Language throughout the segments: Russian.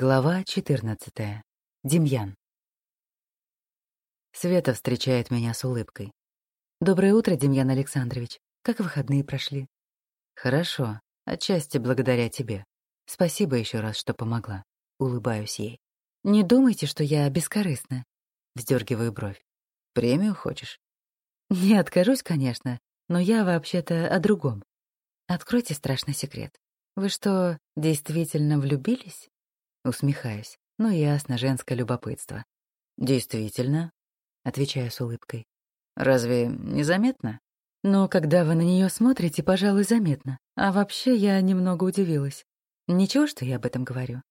Глава 14. Демьян. Света встречает меня с улыбкой. «Доброе утро, Демьян Александрович. Как выходные прошли?» «Хорошо. Отчасти благодаря тебе. Спасибо еще раз, что помогла». Улыбаюсь ей. «Не думайте, что я бескорыстна». Вздергиваю бровь. «Премию хочешь?» «Не откажусь, конечно, но я вообще-то о другом. Откройте страшный секрет. Вы что, действительно влюбились?» Усмехаюсь. Ну, ясно, женское любопытство. «Действительно», — отвечаю с улыбкой. «Разве незаметно?» «Но когда вы на нее смотрите, пожалуй, заметно. А вообще я немного удивилась. Ничего, что я об этом говорю?»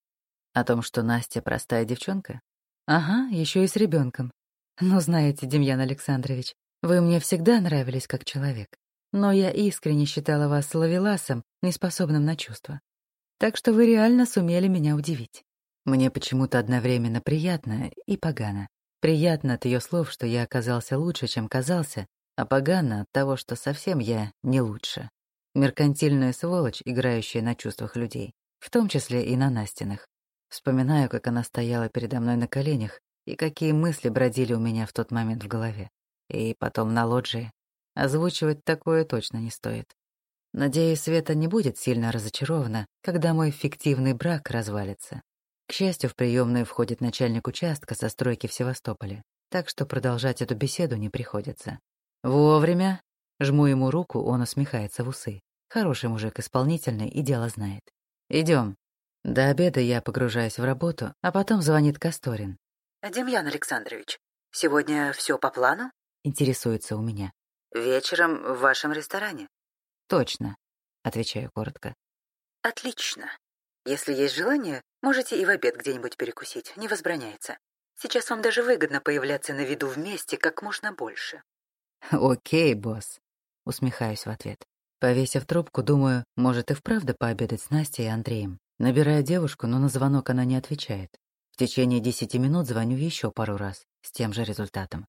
«О том, что Настя простая девчонка?» «Ага, еще и с ребенком. Ну, знаете, Демьян Александрович, вы мне всегда нравились как человек. Но я искренне считала вас ловеласом, неспособным на чувства. Так что вы реально сумели меня удивить. Мне почему-то одновременно приятно и погано. Приятно от ее слов, что я оказался лучше, чем казался, а погано от того, что совсем я не лучше. Меркантильная сволочь, играющая на чувствах людей, в том числе и на Настиных. Вспоминаю, как она стояла передо мной на коленях, и какие мысли бродили у меня в тот момент в голове. И потом на лоджии. Озвучивать такое точно не стоит. Надеюсь, Света не будет сильно разочарована, когда мой фиктивный брак развалится. К счастью, в приемную входит начальник участка со стройки в Севастополе, так что продолжать эту беседу не приходится. Вовремя. Жму ему руку, он усмехается в усы. Хороший мужик, исполнительный и дело знает. Идем. До обеда я погружаюсь в работу, а потом звонит Касторин. «Демьян Александрович, сегодня все по плану?» Интересуется у меня. «Вечером в вашем ресторане?» «Точно», — отвечаю коротко. «Отлично. Если есть желание, можете и в обед где-нибудь перекусить, не возбраняется. Сейчас вам даже выгодно появляться на виду вместе как можно больше». «Окей, босс», — усмехаюсь в ответ. Повесив трубку, думаю, может и вправду пообедать с Настей и Андреем. Набираю девушку, но на звонок она не отвечает. В течение десяти минут звоню еще пару раз, с тем же результатом.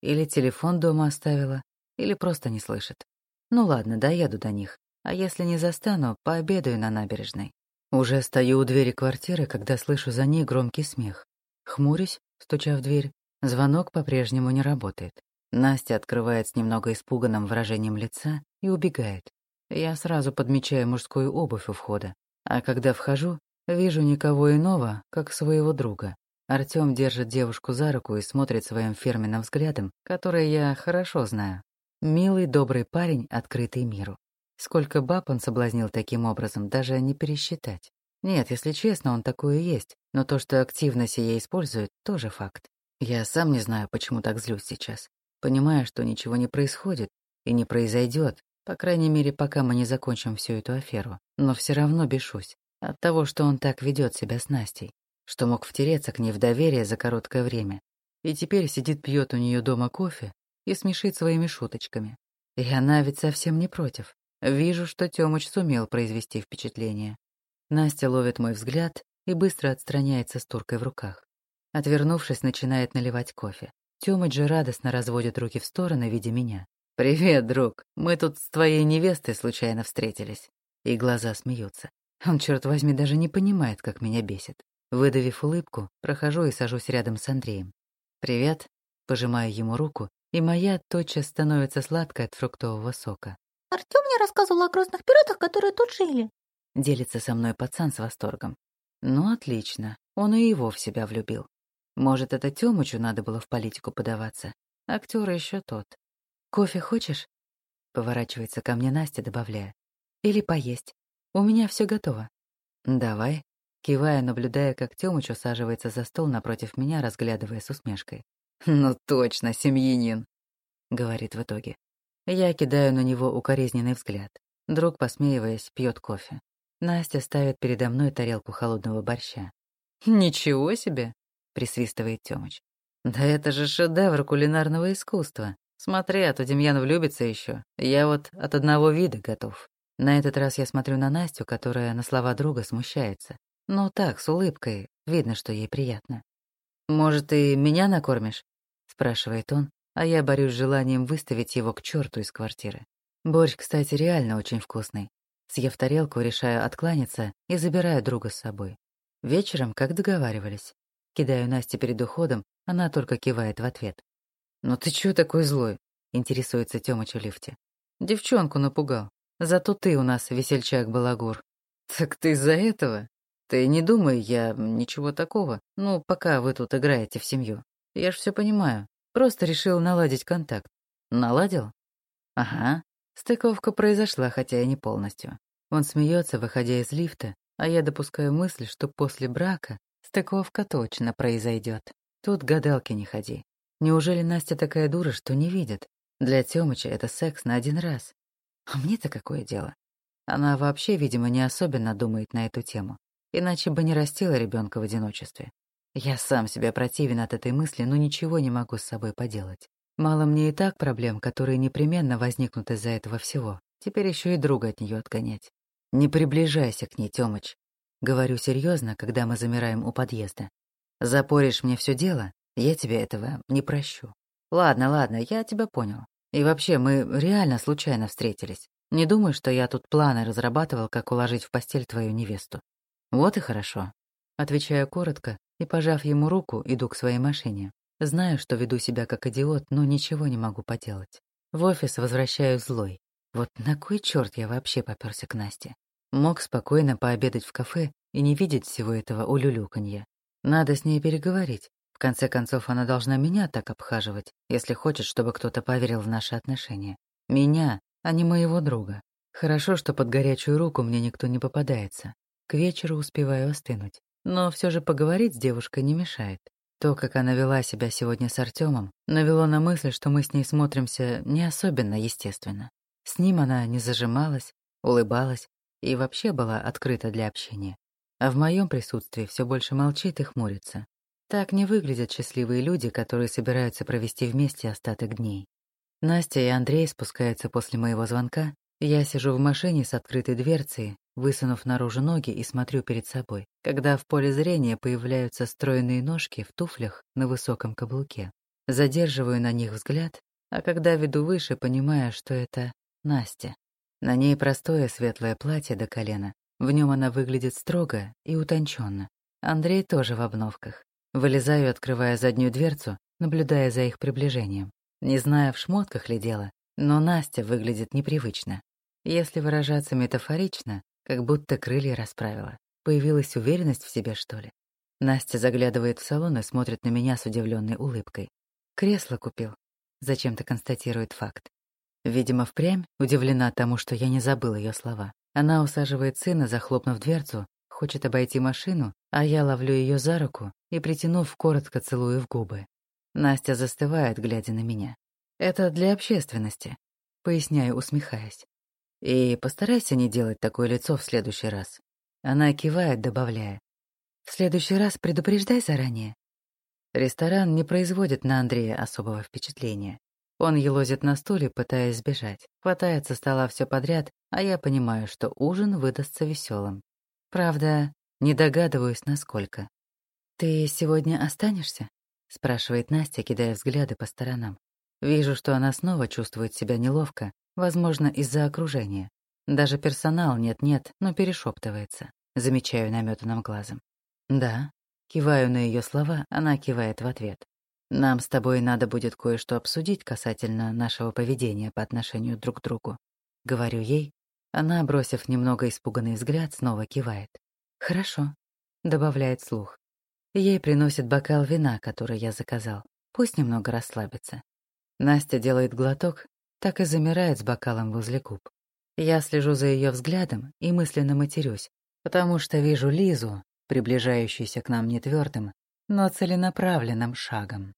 Или телефон дома оставила, или просто не слышит. Ну ладно, доеду до них. А если не застану, пообедаю на набережной. Уже стою у двери квартиры, когда слышу за ней громкий смех. Хмурюсь, стуча в дверь. Звонок по-прежнему не работает. Настя открывает с немного испуганным выражением лица и убегает. Я сразу подмечаю мужскую обувь у входа. А когда вхожу, вижу никого иного, как своего друга. Артём держит девушку за руку и смотрит своим фирменным взглядом, который я хорошо знаю. Милый, добрый парень, открытый миру. Сколько баб он соблазнил таким образом, даже не пересчитать. Нет, если честно, он такое есть, но то, что активно сие использует, тоже факт. Я сам не знаю, почему так злюсь сейчас. Понимаю, что ничего не происходит и не произойдет, по крайней мере, пока мы не закончим всю эту аферу. Но все равно бешусь от того, что он так ведет себя с Настей, что мог втереться к ней в доверие за короткое время. И теперь сидит пьет у нее дома кофе и смешит своими шуточками. И она ведь совсем не против. Вижу, что Тёмыч сумел произвести впечатление. Настя ловит мой взгляд и быстро отстраняется с туркой в руках. Отвернувшись, начинает наливать кофе. Тёмыч же радостно разводит руки в стороны, видя меня. «Привет, друг. Мы тут с твоей невестой случайно встретились». И глаза смеются. Он, черт возьми, даже не понимает, как меня бесит. Выдавив улыбку, прохожу и сажусь рядом с Андреем. «Привет». Пожимаю ему руку и моя тотчас становится сладкой от фруктового сока. «Артём мне рассказывал о грозных пиратах, которые тут жили». Делится со мной пацан с восторгом. Ну, отлично. Он и его в себя влюбил. Может, это Тёмычу надо было в политику подаваться. Актер еще тот. «Кофе хочешь?» Поворачивается ко мне Настя, добавляя. «Или поесть. У меня все готово». «Давай». Кивая, наблюдая, как Тёмыч усаживается за стол напротив меня, разглядывая с усмешкой. «Ну точно, семьянин», — говорит в итоге. Я кидаю на него укоризненный взгляд. Друг, посмеиваясь, пьет кофе. Настя ставит передо мной тарелку холодного борща. «Ничего себе!» — присвистывает Тёмыч. «Да это же шедевр кулинарного искусства. Смотри, а то Демьян влюбится еще. Я вот от одного вида готов». На этот раз я смотрю на Настю, которая на слова друга смущается. Ну так, с улыбкой. Видно, что ей приятно. «Может, и меня накормишь?» Спрашивает он, а я борюсь с желанием выставить его к черту из квартиры. Борщ, кстати, реально очень вкусный. Съев тарелку, решаю откланяться и забираю друга с собой. Вечером, как договаривались. Кидаю Насте перед уходом, она только кивает в ответ. «Ну ты чё такой злой?» — интересуется Тёмыч в лифте. «Девчонку напугал. Зато ты у нас весельчак-балагур». «Так ты из-за этого?» «Ты не думай, я ничего такого. Ну, пока вы тут играете в семью. Я ж все понимаю. Просто решил наладить контакт. Наладил?» «Ага». Стыковка произошла, хотя и не полностью. Он смеется, выходя из лифта, а я допускаю мысль, что после брака стыковка точно произойдет. Тут гадалки не ходи. Неужели Настя такая дура, что не видит? Для Тёмыча это секс на один раз. А мне-то какое дело? Она вообще, видимо, не особенно думает на эту тему иначе бы не растила ребенка в одиночестве. Я сам себя противен от этой мысли, но ничего не могу с собой поделать. Мало мне и так проблем, которые непременно возникнут из-за этого всего. Теперь еще и друга от нее отгонять. Не приближайся к ней, Тёмыч. Говорю серьезно, когда мы замираем у подъезда. Запоришь мне все дело, я тебе этого не прощу. Ладно, ладно, я тебя понял. И вообще, мы реально случайно встретились. Не думай, что я тут планы разрабатывал, как уложить в постель твою невесту. «Вот и хорошо». Отвечаю коротко и, пожав ему руку, иду к своей машине. Знаю, что веду себя как идиот, но ничего не могу поделать. В офис возвращаюсь злой. Вот на кой черт я вообще попёрся к Насте? Мог спокойно пообедать в кафе и не видеть всего этого улюлюканья. Надо с ней переговорить. В конце концов, она должна меня так обхаживать, если хочет, чтобы кто-то поверил в наши отношения. Меня, а не моего друга. Хорошо, что под горячую руку мне никто не попадается. К вечеру успеваю остынуть. Но все же поговорить с девушкой не мешает. То, как она вела себя сегодня с Артемом, навело на мысль, что мы с ней смотримся не особенно естественно. С ним она не зажималась, улыбалась и вообще была открыта для общения. А в моем присутствии все больше молчит и хмурится. Так не выглядят счастливые люди, которые собираются провести вместе остаток дней. Настя и Андрей спускаются после моего звонка. Я сижу в машине с открытой дверцей, высунув наружу ноги и смотрю перед собой, когда в поле зрения появляются стройные ножки в туфлях на высоком каблуке. Задерживаю на них взгляд, а когда веду выше, понимаю, что это Настя. На ней простое светлое платье до колена. В нем она выглядит строго и утонченно. Андрей тоже в обновках. Вылезаю, открывая заднюю дверцу, наблюдая за их приближением. Не зная, в шмотках ли дело, но Настя выглядит непривычно. Если выражаться метафорично, как будто крылья расправила. Появилась уверенность в себе, что ли? Настя заглядывает в салон и смотрит на меня с удивленной улыбкой. «Кресло купил», — зачем-то констатирует факт. Видимо, впрямь удивлена тому, что я не забыл ее слова. Она усаживает сына, захлопнув дверцу, хочет обойти машину, а я ловлю ее за руку и, притянув, коротко целую в губы. Настя застывает, глядя на меня. «Это для общественности», — поясняю, усмехаясь. И постарайся не делать такое лицо в следующий раз. Она кивает, добавляя. В следующий раз предупреждай заранее. Ресторан не производит на Андрея особого впечатления. Он елозит на стуле, пытаясь сбежать. Хватает со стола все подряд, а я понимаю, что ужин выдастся веселым. Правда, не догадываюсь, насколько. «Ты сегодня останешься?» — спрашивает Настя, кидая взгляды по сторонам. Вижу, что она снова чувствует себя неловко, Возможно, из-за окружения. Даже персонал нет-нет, но перешептывается. Замечаю наметанным глазом. Да. Киваю на ее слова, она кивает в ответ. Нам с тобой надо будет кое-что обсудить касательно нашего поведения по отношению друг к другу. Говорю ей. Она, бросив немного испуганный взгляд, снова кивает. Хорошо. Добавляет слух. Ей приносит бокал вина, который я заказал. Пусть немного расслабится. Настя делает глоток, так и замирает с бокалом возле губ. Я слежу за ее взглядом и мысленно матерюсь, потому что вижу Лизу, приближающуюся к нам не твердым, но целенаправленным шагом.